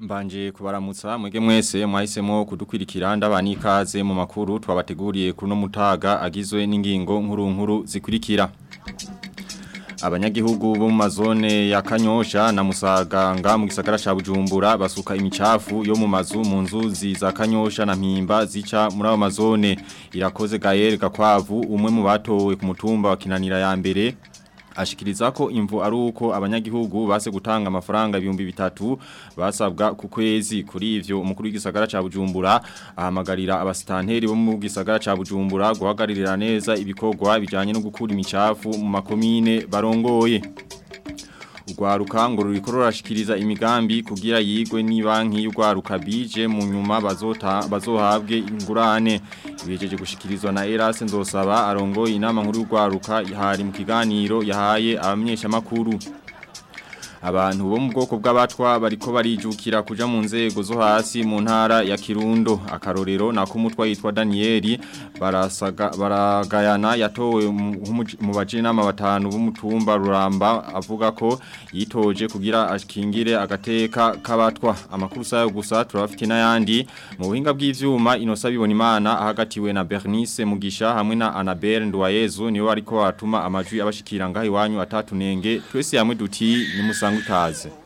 Mbanje kubaramutsa mwege mwese mwahisemo kudukwirikira ndabanikaze mu makuru twabateguriye kuno mutaga agizwe n'ingingo nkuru nkuru zikurikira abanyagihugu bo mu mazone ya Kanyosha na Musaganga mu gisagara cha Bujumbura basuka imicafu yo mu mazu mu nzuzi za Kanyosha na Mpimba zica muri ayo mazone irakoze Gael Gakwavu umwe mu batowe ku mutumba wa Kinanira ya mbere ashikiriza ko imvu ari uko abanyagihugu base gutanga amafaranga ibihumbi bitatu basabwa ku kwezi kuri ivyo umukuru w'igisagara ca Bujumbura ahamagarira abasitanteri bo mu gisagara ca Bujumbura guhagarira neza ibikorwa bijanye no gukura imicafu mu makomine barongoye urwaruka ngo ruriko imigambi kugira yigwe n'ibanki y'urwaruka bije mu nyuma bazohabwe ingurane ibihejeje gushikirizwa na Erase Nzosaba arongoye inama nkuru y'urwaruka hari mu kiganiro yahaye abamenyeshamakuru abantu bo mu bwoko bw'abatwa bariko barijukira kuja mu nzego zo hasi mu ntara ya Kirundo akarorero ku mutwa yitwa Daniel barasaga baragayana yatowe mu bajinama batanu b'umutumba ruramba avuga ko yitoje kugira akingire agateka kabatwa amakuru yo gusa turafite nayandi mu buhinga bw'ivyuma inosa bibona imana ahagatiwe na Bernice mugisha hamwe na Anabel Ndwayezu niwe ariko atuma amajwi abashikira ngahi iwanyu atatu nenge twese yamwe duti ni cyangwa utazi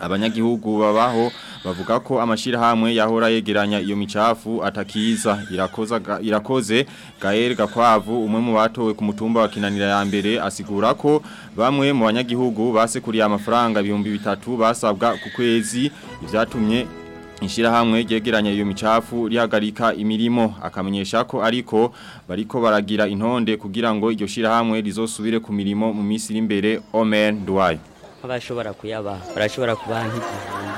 abanyagihugu babaho bavuga ko amashirahamwe yahora yegeranya iyo micafu atakiza irakoza irakoze Gael Gakwavu umwe mu batowe ku mutumba wa Kinanira ya mbere asigura ko bamwe mu banyagihugu basekuriye amafaranga 2003 basabwa ku kwezi ivyatumye Ishirahamwe ryegeranya iyo micafu rihagarika imirimo akamenyesha ko ariko bariko baragira intonde kugira ngo iryo shirahamwe rizosubire ku mirimo mu minsi imbere Omen duwai nk'abashobora kuyabaha barashobora kuba nk'igihano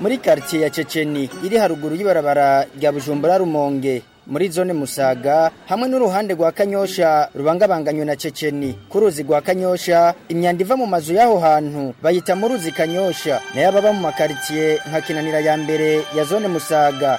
muri karitsiye ya ceceni iri haruguru y'ibarabara rya bujumbura rumonge muri zone musaga hamwe n'uruhande rwa kanyosha rubangabanganywe na ceceni ku ruzi rwa kanyosha imyanda iva mu mazu y'aho hantu bayita mu ruzi kanyosha nayo ababa mu makaritsiye nka kinanira ya mbere ya zone musaga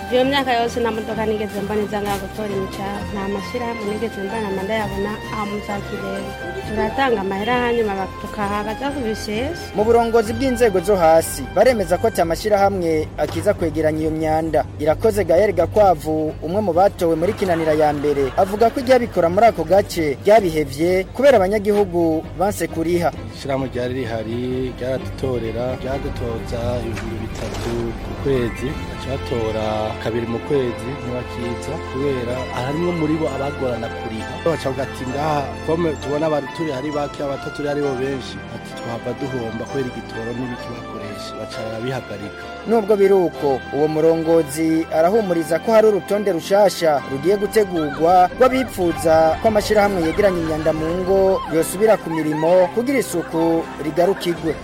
iyo myaka yose nta modoka nigeze mbona iza gutora imicanga nta mashyirahamwe nigeze mbona amanda yabo tukabona amuzakirenga turatanga amahera hanyuma tukahabaza kubisesa mu burongozi bw'inzego zo hasi baremeza ko amashyirahamwe akiza kwegeranya iyo myanda irakoze gayeri gakwavu umwe mu batowe muri kinanira ya mbere avuga ko iryabikora muri ako gace byabihebye kubera abanyagihugu banse kuriha ishyirahamwe ryari rihari ryaradutorera ryadutoza ibihumbi bitatu ku kwezi cyatora kabiri mu kwezi ntibakiza kubera harimo muri bo abagorana kuriha bacavuga ati ngaha pome tubona abantu turi hari bake abatatu turi haribo benshi ati twava duhomba kubera igitoro n'ibikibakoresha baca bihagarika nubwo biruko uwo murongozi arahumuriza ko hari urutonde rushasha rugiye gutegurwa rw'abipfuza ko amashyirahamwe yegeranya imyanda mu ngo yosubira ku mirimo kugira isuku rigarukirwe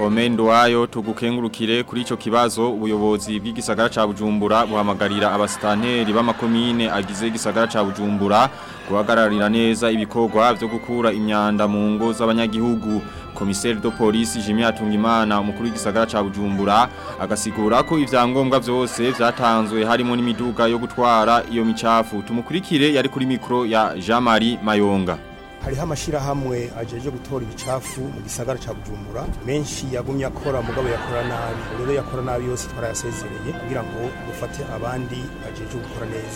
Omendo ayo tugukengurukire kuri ico kibazo ubuyobozi bw'igisagara ca Bujumbura buhamagarira abastanteri b'amakomine agize igisagara ca Bujumbura guhagararira neza ibikorwa byo gukura imyanda mu ngo z'abanyagihugu komiseri do polisi Jimmy Atungimana umukuru w'igisagara ca Bujumbura agasigura ko ivyangombwa vyose vyatanzwe harimo n'imiduga yo gutwara iyo micafu tumukurikire yari kuri mikro ya Jean-Marie Mayonga hariho amashyirahamwe ajeje gutora ibicafu mu gisagara cya bujumbura menshi yagumye akora mugabo yakora nabi rero yakora nabi yose twarayasezereye kugira ngo dufate abandi ajeje gukora neza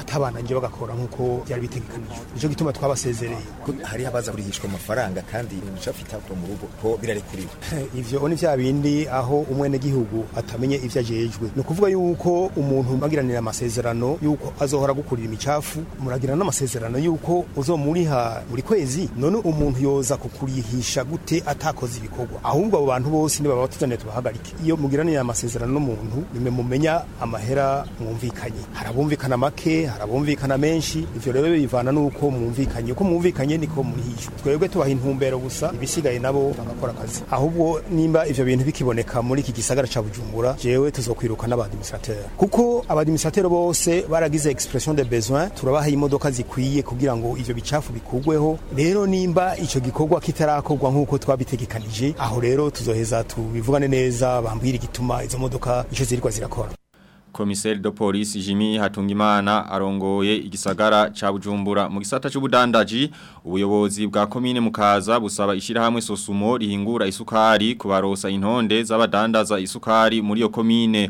batabananije bagakora nk'uko byari bitegekanijwe nicyo gituma twabasezereye hari abaza kurihishwa amafaranga kandi imico afite hato mu rugo ko birarekuriwe ivyo ni bya bindi aho umwene gihugu atamenye ivyo ajejwe ni ukuvuga yuko umuntu bagiranira amasezerano yuko azohora gukurira imicafu muragirana n'amasezerano yuko uzomuriha buri kwezi none umuntu yoza kukurihishwa twabigisha gute atakoze ibikorwa ahubwo abo bantu bose niba batuzaniye tubahagarike iyo mugiraniye amasezerano n'umuntu nimwe mumenya amahera mwumvikanye harabumvikana make harabumvikana menshi ibyo rero bivana nuko mwumvikanye uko mwumvikanye niko murihijwe twebwe tubaha intumbero gusa ibisigaye nabo bagakora akazi ahubwo nimba ibyo bintu bikiboneka muri iki gisagara ca Bujumbura jewe tuzokwiruka n'abadministrateur kuko abadministrateur bose baragize expression de besoin turabaha imodoka zikwiye kugira ngo ibyo bicafu bikugweho rero nimba icyo gikorwa kitarako bikorwa nk'uko twabitegekanije aho rero tuzoheza tubivugane neza bambwire igituma izo modoka icyo zirikwa zirakora komiseri do polisi jimmy hatungimana arongoye igisagara cya bujumbura mu gisata cy'ubudandaji ubuyobozi bwa komine mukaza busaba ishyirahamwe sosumo rihingura isukari kubarosa intonde za isukari muri iyo komine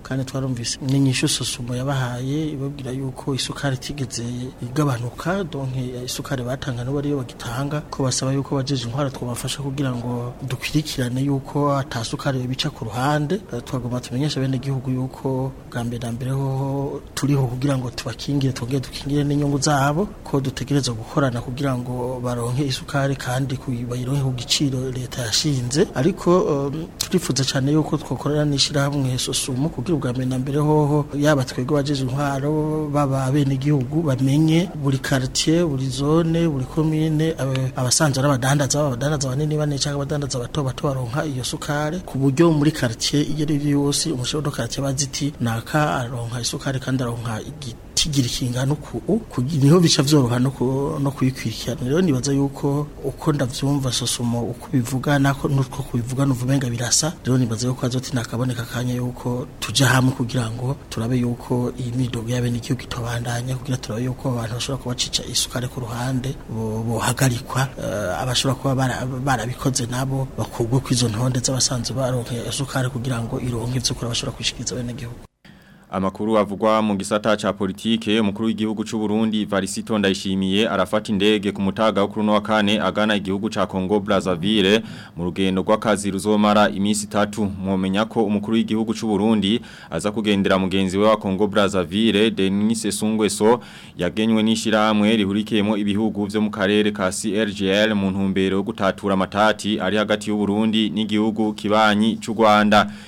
kandi twarumvise n'inyishu susumo yabahaye ibabwira yuko isukari itigeze igabanuka donke isukari batanga n'ubu ariyo bagitanga ko basaba yuko bajeje intwara twabafasha kugira ngo dukurikirane yuko atasukari bica ku ruhande twagomba tumenyesha bene gihugu yuko bwa mbere na mbere hoho turiho kugira ngo tubakingire twongere dukingire n'inyungu zabo ko dutegereze baragerageza gukorana kugira ngo baronke isukari kandi bayironke ku giciro leta yashinze ariko um, turifuza cyane yuko twakorana n'ishyirahamwe sosumu kugira ubwa mbere na mbere hoho yaba twebwe abagize intwaro baba abenegihugu bamenye buri quartier buri zone buri commune abasanzwe n'abadandaza abadandaza banini bane cyangwa abadandaza bato bato baronka iyo sukari ku buryo muri quartier iyo ari yose umushobodo quartier baziti naka aronka isukari kandi aronka igiti kigira ikinga nuko niho bica vyoroha no kuyikwirikirana rero nibaza yuko uko ndavyumva sosumo uko bivuga nako nuko kubivuga nuvumenga birasa rero nibaza yuko azoti nakaboneka kanya yuko tuja hamwe kugira ngo turabe yuko iyi midogo yabe nikiyo kitobandanya kugira turabe yuko abantu bashobora kubacica isukare ku ruhande bohagarikwa eh, abashobora kuba barabikoze nabo bakugwe kwizo ntonde z'abasanzwe baronke isukare kugira ngo ironke ivyo kora bashobora kwishikiza bene gihugu Amakuru avugwa mu gisata cha politike umukuru w'igihugu cy'u Burundi Varisito ndayishimiye arafata indege ku mutaga wo kuri no kane agana igihugu cha Congo Brazzaville mu rugendo rw'akazi ruzomara iminsi 3 mwomenya ko umukuru w'igihugu cy'u Burundi aza kugendera mugenzi we wa Congo Brazzaville Denis Sungweso yagenywe n'ishiramwe rihurikiyemo ibihugu byo mu karere ka CRGL mu ntumbero yo gutatura amatati ari hagati y'u Burundi n'igihugu kibanyi cy'u Rwanda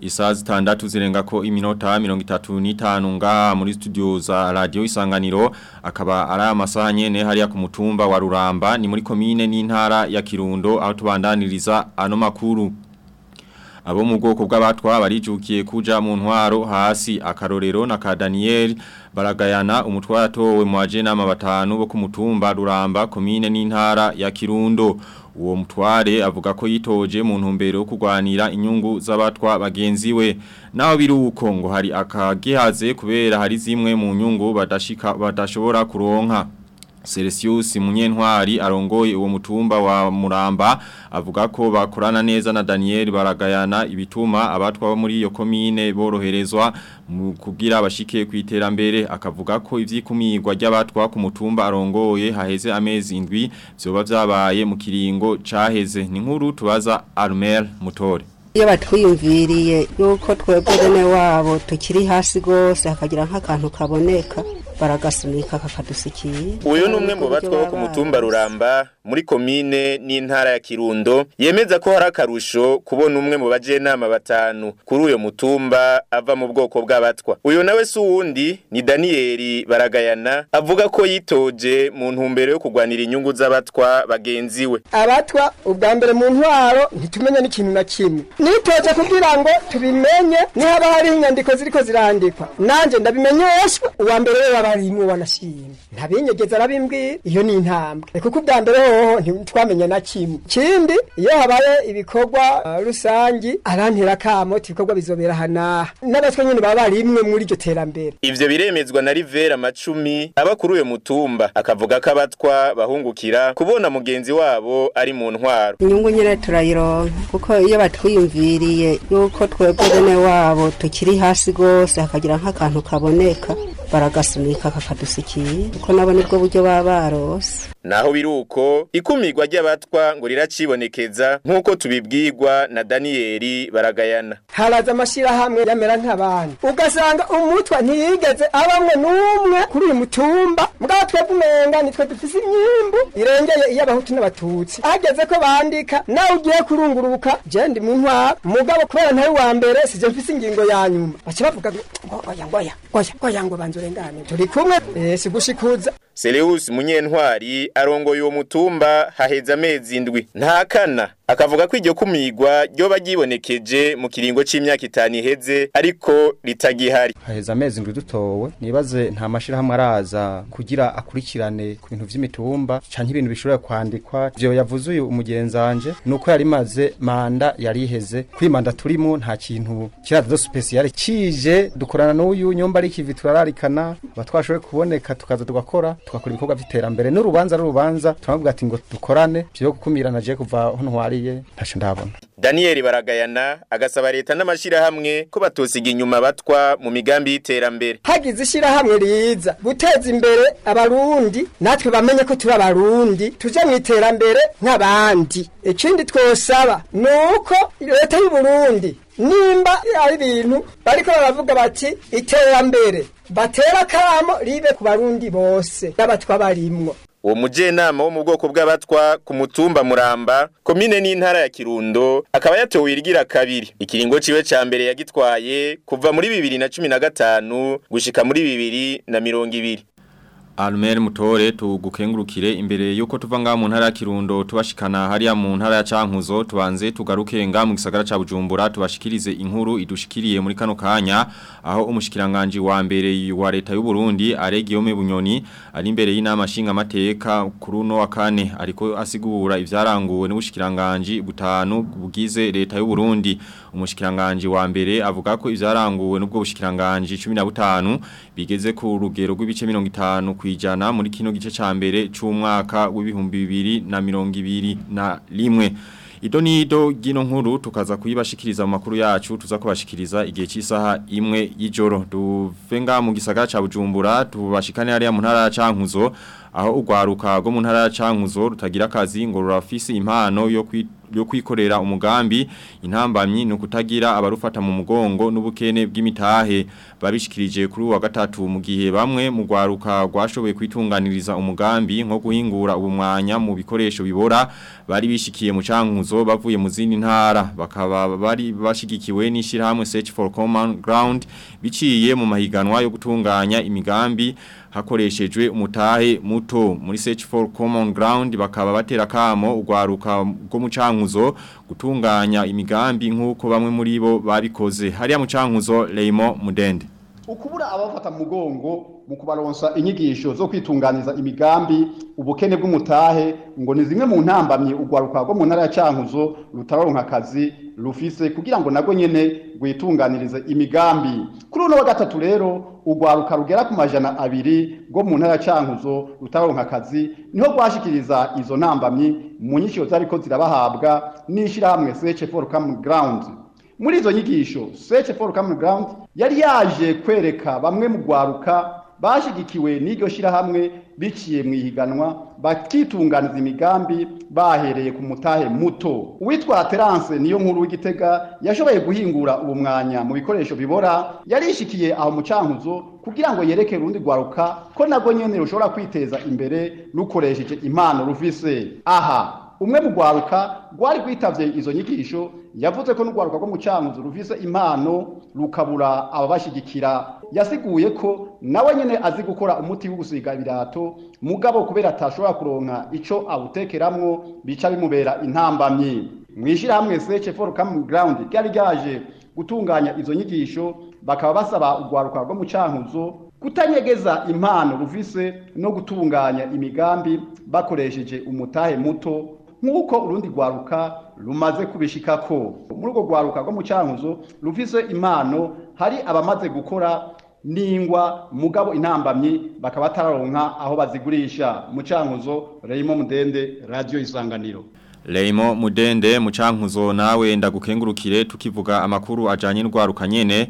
Isazi tandatu zirenga ko iminota mirongo itatu n'itanu ngaha muri studio za radio isanganiro akaba ari amasaha nyene hariya ku mutumba wa Ruramba ni muri commune n'intara ya Kirundo aho tubandaniriza ano makuru abo mu bwoko bw'abatwa barijukiye kuja mu ntwaro hasi akarorero na ka Daniel baragayana umutwa yatowe mu ajenama batanu bo kumutumba mutumba Ruramba komine n'intara ya Kirundo uwo mutware avuga ko yitoje mu ntumbero yo kugwanira inyungu z'abatwa bagenzi we naho biruko ngo hari akagihaze kubera hari zimwe mu nyungu badashika badashobora kuronka Celsius Munyentwari arongoye uwo mutumba wa Muramba avuga ko bakorana neza na Daniel baragayana ibituma abatwa bo muri iyo commune boroherezwa kugira abashike ku iterambere akavuga ko ivyikumirwa ry'abatwa ku mutumba arongoye haheze amezi indwi byoba byabaye mu kiringo caheze ni nkuru tubaza Armel Mutore iyo batwiyumviriye yuko twebwe wabo tukiri hasi gose akagira nk'akantu kaboneka baragasulika kakadusukiye uyu ni umwe mu batwa wo ku mutumba ruramba muri komine n'intara ya Kirundo yemeza ko hari akarusho kubona umwe mu bajenama batanu kuri uyu mutumba ava mu bwoko bw'abatwa uyu nawe si uwundi ni Daniyeli Baragayana avuga ko yitoje mu ntumbero yo kugwanira inyungu z'abatwa bagenzi we abatwa ubwa mbere mu ntwaro ntitumenya n'ikintu na kimwe nitoje kugira ngo tubimenye niba hari inyandiko ziriko zirandikwa nanjye ndabimenyeshwa uwa mbere we babarimwe wanashimye ntabinyegeza arabimbwira iyo ni intambwe kuko ubwa mbere noneho ntitwamenye na kimwe kindi iyo habaye ibikorwa ah, rusangi arantera kamo ibikorwa bizobera hanaha n'abatwe nyine baba barimwe muri iryo terambere Ibyo biremezwa na Rivera Macumi aba kuri uyo mutumba akavuga ko abatwa bahungukira kubona mugenzi wabo ari mu ntwaro inyungu nyine turayironka kuko iyo batwiyumviriye yuko twebwe wabo tukiri hasi rwose hakagira nk'akantu kaboneka baragasunika kakadusikiye kuko nabo nibwo buryo baba barose naho biruko ikumirwa ry'abatwa ngo riracibonekeza nk'uko tubibwirwa na daniyeli baragayana haraza amashyirahamwe yamera nk'abantu ugasanga umutwa ntiyigeze abamwe n'umwe kuri uyu mutumba mbwa twebwe umenga nitwe dufise imyimbu irengeye iy'abahutu n'abatutsi hageze ko bandika nawe ugiye kurunguruka jenda mu ntwara umugabo kubera ntari wa mbere sije mfise ingingo ya nyuma baca bavuga ngo ngoya ngoya ngoya ngoya ngo banze urengane turi kumwe sigushikuza Seleus munyentwari arongoye uwo mutumba haheze amezi indwi ntakana akavuga ko iryo kumigwa ryoba ryibonekeje mu kiringo cy’imyaka itanu iheze ariko ritagihari haheze amezi ndwi dutowe nibaze nta mashirahamwe araza kugira akurikirane ku bintu by’imitumba canke ibintu bishobora kwandikwa ivyo yavuze uyu umugenzanje uko yari maze manda yari iheze kuri manda turimo nta kintu kiraza do kije dukorana n'uyu nyumba ari kivi turararikana batwashoboye kuboneka tukaza tugakora tugakora ibikorwa vy'iterambere n'urubanza n'urubanza turavuga ati ngo dukorane byo gukumirana je kuva hano bihariye ntacyo ndabona Daniel baragayana agasaba leta n'amashyirahamwe ko batosiga inyuma batwa mu migambi y'iterambere hagize ishyirahamwe riza guteza imbere abarundi natwe bamenye ko turi abarundi tuje mu iterambere nk'abandi ikindi twosaba ni uko leta y'u Burundi nimba ari ibintu bariko baravuga bati iterambere batera kamo ribe ku barundi bose n'abatwa barimwo uwo mujyenama wo mu bwoko bw'abatwa ku mutumba muramba komine n'intara ya kirundo akaba yatowe irigira kabiri ikiringo kiwe cya mbere yagitwaye kuva muri bibiri na cumi na gatanu gushika muri bibiri na mirongo ibiri Almer mutore tugukengurukire imbere yuko tuva ngaha mu ntara ya Kirundo tubashikana hariya mu ntara ya Cankuzo tubanze tugaruke nga mu gisagara ca Bujumbura tubashikirize inkuru idushikiriye muri kano kanya aho umushikiranganje wa mbere wa leta y'u Burundi Aregiyome Bunyoni ari imbere y'inama shinga mateka kuri uno wa kane ariko asigura ivyaranguwe n'ubushikiranganje butanu bugize leta y'u Burundi umushikiranganje wa mbere avuga ko ivyaranguwe n'ubwo bushikiranganje 15 bigeze ku rugero rw'ibice 50 kuijana muri kino gice ca mbere c'umwaka w'ibihumbi 2 na mirongo na Ido ni ido gino nkuru tukaza kuyibashikiriza mu makuru yacu tuza kubashikiriza igihe cy'isaha imwe y'ijoro duvenga mu gisagara ca Bujumbura tubashikane hariya mu ntara ya Cankuzo aho ugwaruka go mu ntara ya cankuzo rutagira akazi ngo rurafise impano yo yo kwikorera umugambi intambamyi ni kutagira abarufata mu mugongo n'ubukene bw'imitahe babishikirije kuri wa gatatu mu gihe bamwe mu rwaruka rwashoboye kwitunganiriza umugambi nko guhingura ubumwanya mu bikoresho bibora bari bishikiye mu cankuzo bavuye mu zindi ntara bakaba bari bashigikiwe n'ishyirahamwe Search for Common Ground biciye mu mahiganwa yo gutunganya imigambi hakoreshejwe umutahe muto muri search for common ground bakaba batera kamo ugwaruka rwo mucankuzo gutunganya imigambi nkuko bamwe muri bo babikoze hariya mucankuzo Raymond Mudende ukubura abafata mugongo mu kubaronsa inyigisho zo kwitunganiza imigambi ubukene bw'umutahe ngo ni zimwe mu ntambamye urwaruka rwo mu ntara ya cankuzo rutaronka akazi rufise kugira ngo nago nyene rwitunganirize imigambi kuri uno wa gatatu rero urwaruka rugera ku majana abiri rwo mu ntara ya cankuzo rutaronka akazi niho rwashikiriza izo ntambamyi mu nyishyo zariko zirabahabwa n'ishirahamwe seche for common ground muri izo nyigisho sece for common ground yari yaje kwereka bamwe mu gwaruka bashyigikiwe n'iryo shyirahamwe biciye mu ihiganwa bakitunganiza imigambi bahereye ku mutahe muto uwitwa terance niyo nkuru w'igitega yashoboye guhingura uwo mwanya mu bikoresho bibora yarishikiye aho mucankuzo kugira ngo yereke urundi rwaruka ko nabwo nyine rushobora kwiteza imbere rukoresheje impano rufise aha umwe mu rwaruka rwari rwitabye izo nyigisho yavuze ko n'urwaruka rwo mu cyanguzo ruvize impano rukabura ababashyigikira yasiguye ko nawe nyine azi gukora umuti wo gusiga ibirato mugabo kubera atashobora kuronka icyo awutekeramo bica bimubera intambamyi mwishyirahamwe seche for common ground ryari ryaje gutunganya izo nyigisho bakaba basaba urwaruka rwo mu cyankuzo kutanyegeza impano ruvise no gutunganya imigambi bakoresheje umutahe muto nk'uko urundi rwaruka rumaze kubishika ko muri urwo rwaruka rwo mu cyankuzo rufise impano hari abamaze gukora n'ingwa mugabo intambamyi bakaba batararonka aho bazigurisha mu cankuzo reyimo mudende radiyo isanganiro Leimo mudende mucankuzo nawe ndagukengurukire tukivuga amakuru ajanye n'ugwaruka nyene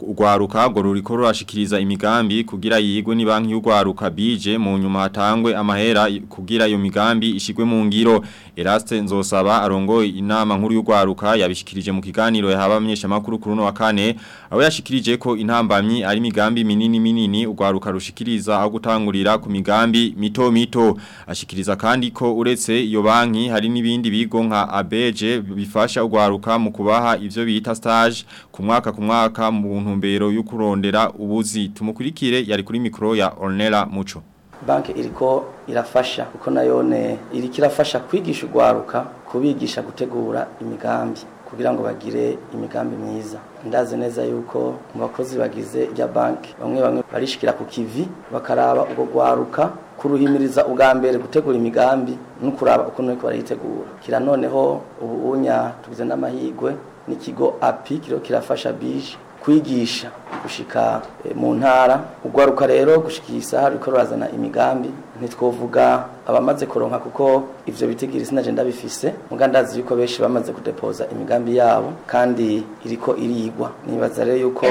ugwaruka ngo ruriko rurashikiriza imigambi kugira yigwe ni banki ugwaruka bije mu nyuma hatangwe amahera kugira iyo migambi ishigwe mu ngiro Eraste nzosaba arongoye inama nkuru y'ugwaruka yabishikirije mu kiganiro yahaba amenyesha makuru kuruno wa kane aho yashikirije ko intambamyi ari migambi minini minini ugwaruka rushikiriza aho gutangurira ku migambi mito mito ashikiriza kandi ko uretse iyo banki hari n'ibindi n'ibindi bigo nka abeje bifasha ugwaruka mu kubaha ivyo bita stage ku mwaka ku mwaka mu ntumbero yo kurondera ubuzi tumukurikire yari kuri micro ya Ornella mucho banki iriko irafasha kuko nayone iriko irafasha kwigisha ugwaruka kubigisha gutegura imigambi kugira ngo bagire imigambi myiza ndazi neza yuko mu bakozi bagize ibya banki bamwe bamwe barishikira ku kivi bakaraba ubwo gwaruka kuruhimiriza ubwa mbere gutegura imigambi no kuraba ukuntu ariko barayitegura kira noneho ubunya tugize n'amahigwe n'ikigo api kiro kirafasha bije kwigisha gushika eh, mu ntara ugwaruka rero gushikira isaha riko rurazana imigambi ntitwovuga abamaze koronka kuko ivyo bitegera izina je ndabifise mugandazi yuko benshi bamaze kudepoza imigambi yabo kandi iriko irigwa nibaza rero yuko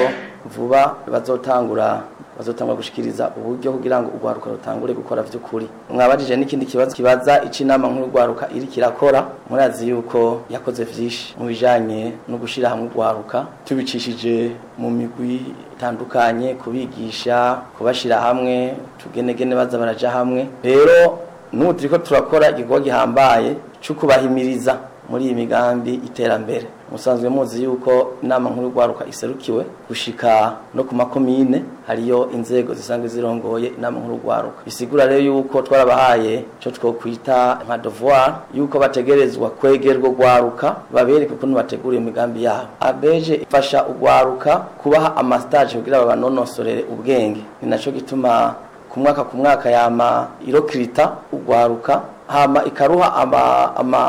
vuba bazotangura bazotangwa gushikiriza uburyo kugira ngo urwaruka rutangure gukora vy'ukuri mwabajije n'ikindi kibazo kibaza icinama nkuru rwaruka iri kirakora murazi yuko yakoze vyinshi mu bijanye no gushira hamwe rwaruka tubicishije mu migwi itandukanye kubigisha kubashira hamwe tugenegene baza baraja hamwe rero nubu turiko turakora igikorwa gihambaye cyo kubahimiriza muri iyi migambi iterambere musanzwe muzi yuko inama nkuru rwaruka iserukiwe gushika no ku makomine hariyo inzego zisanzwe zirongoye inama nkuru rwaruka bisigura rero yuko twarabahaye cyo twokwita nka devoir yuko bategerezwa kwegerwa rwaruka babereke ukuntu bategura imigambi yabo abeje ifasha urwaruka kubaha amastage kugira babanonosorere ubwenge ni naco gituma ku mwaka ku mwaka yama irokirita urwaruka hama ikaruha ama, ama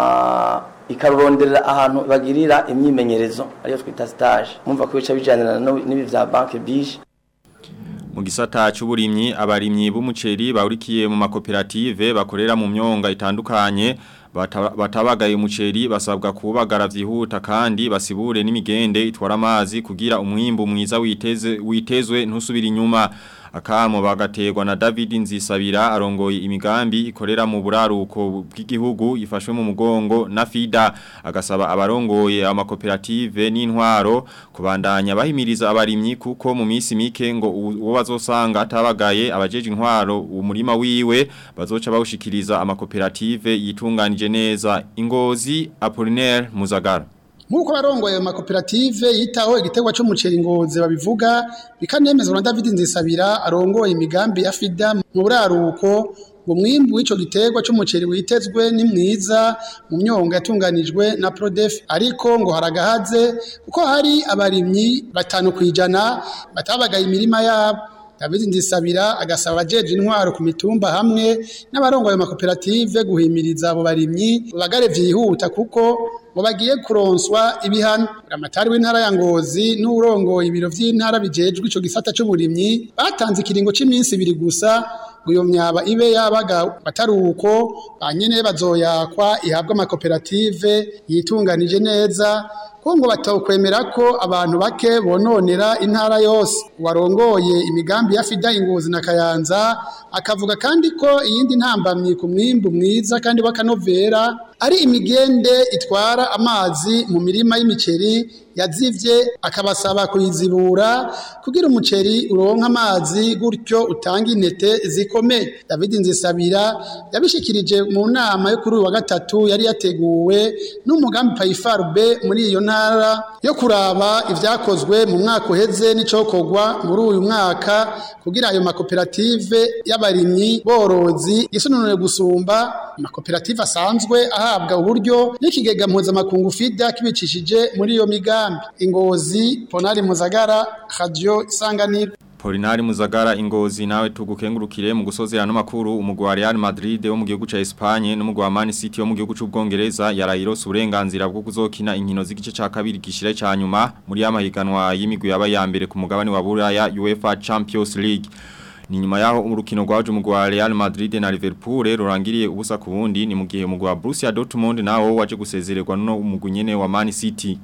ikaronderera ahantu bagirira imyimenyerezo ariyo twita stage mumva ko bica bijyanirana n'ibi vya banke bije mu gisata cy'uburimyi abarimyi b'umuceri bahurikiye mu makoperative bakorera mu myonga itandukanye batabagaye umuceri basabwa kubagara byihuta kandi basibure n'imigende itwara amazi kugira umwimbu mwiza witeze witezwe ntusubire inyuma Akamo bagategwa na David Nzisabira arongoye imigambi ikorera mu buraruko bw'igihugu ifashwe mu mugongo na FIDA agasaba abarongoye amakoperative n'intwaro kubandanya bahimiriza abarimyi kuko mu minsi mike ngo uwo bazosanga atabagaye abajeje intwaro umurima wiwe bazoca bawushikiriza amakoperative yitunganije neza ingozi Apollinaire Muzagara nk'uko abarongoye ayo makoperative yitaho igiterwa cy'umuceri ngoze babivuga bikanemezwa na David Nzisabira arongoye imigambi ya FIDA mu buraruko ngo mwimbu w’icyo giterwa cy’umuceri witezwe ni mwiza mu myongo yatunganijwe na Prodef ariko ngo haragahaze kuko hari abarimyi batanu kwijana batabagaye imirima yabo David Ndisabira agasaba abajeje intwaro ku mitumba hamwe ya makoperative guhimiriza abo barimyi bagare vyihuta kuko ngo bagiye kuronswa ibihano ramatari w'intara ya Ngozi n’urongo ibiro vy'intara bijejwe ico gisata c'uburimyi batanze ikiringo c'iminsi ibiri gusa iyo myaba ibe yabaga bataruko banyene bazoyakwa ihabwa amakoperative yitunganije neza bo ngo batawukwemera ko abantu bake bononera intara yose warongoye imigambi ya fida ingozi na kayanza akavuga kandi ko iyindi ntambamyi ku mwimbu mwiza kandi w'akanovera ari imigende itwara amazi mu mirima y'imiceri yazivye akabasaba kuyizibura kugira umuceri uronka amazi gutyo utanga intete zikomeye David Nzisabira yabishikirije mu nama yo kuri uyu wa gatatu yari yateguwe n'umugambi Payifarbe muri iyo ntara yo kuraba ibyakozwe mu mwaka uheze n'icokorwa muri uyu mwaka kugira ayo makoperative y'abarimyi borozi isununure gusumba amakoperative asanzwe ahabwa uburyo n'ikigega mpuzamakungu FIDA kibicishije muri iyo migambi imigambi ingozi ponari muzagara radio isanganiro Polinari Muzagara ingozi nawe tugukengurukire mu gusozera no makuru umugwa Real Madrid wo mu gihugu ca Espagne n'umugwa wa Man City wo mu gihugu c'Ubwongereza yarayirose uburenganzira bwo kuzokina inkino z'igice ca kabiri gishire ca nyuma muri amahiganwa y'imigwi yaba ya mbere ku mugabane wa Buraya UEFA Champions League ni nyuma yaho urukino rwaje umugwa Real Madrid na Liverpool rurangiriye ubusa ku bundi ni mu gihe umugwa Borussia Dortmund nawo waje gusezererwa no umugwi wa Man City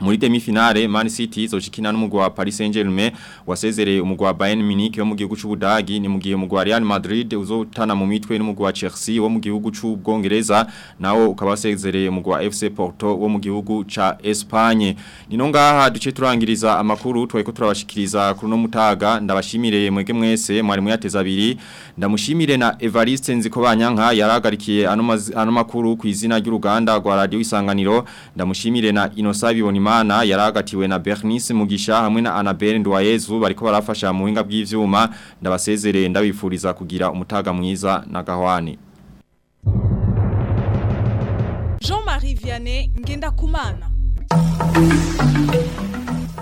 muri demi-finale Man City izoshikina n'umugwa wa Paris Saint-Germain wasezereye umugwa wa Bayern Munich yo mu gihugu cy'u Budagi ni mu gihe umugwa Real Madrid uzotana mu mitwe n'umugwa wa Chelsea wo mu gihugu cy'u Bwongereza nawo ukaba umugwa FC Porto wo mu gihugu ca Espagne nino ngaha duce turangiriza amakuru tweko turabashikiriza kuri no mutaga ndabashimire mwege mwese mwari muyateza biri ndamushimire na Evariste nziko banyanka yaragarikiye ano makuru ku izina ry'uruganda rwa Radio Isanganiro ndamushimire na Inosabi Bibonima Imana yaragatiwe na Bernice Mugisha hamwe na Anabel Ndwayezu bariko barafasha mu hinga bw'ivyuma ndabasezereye ndabifuriza kugira umutaga mwiza na gahwani Jean-Marie Vianney ngenda kumana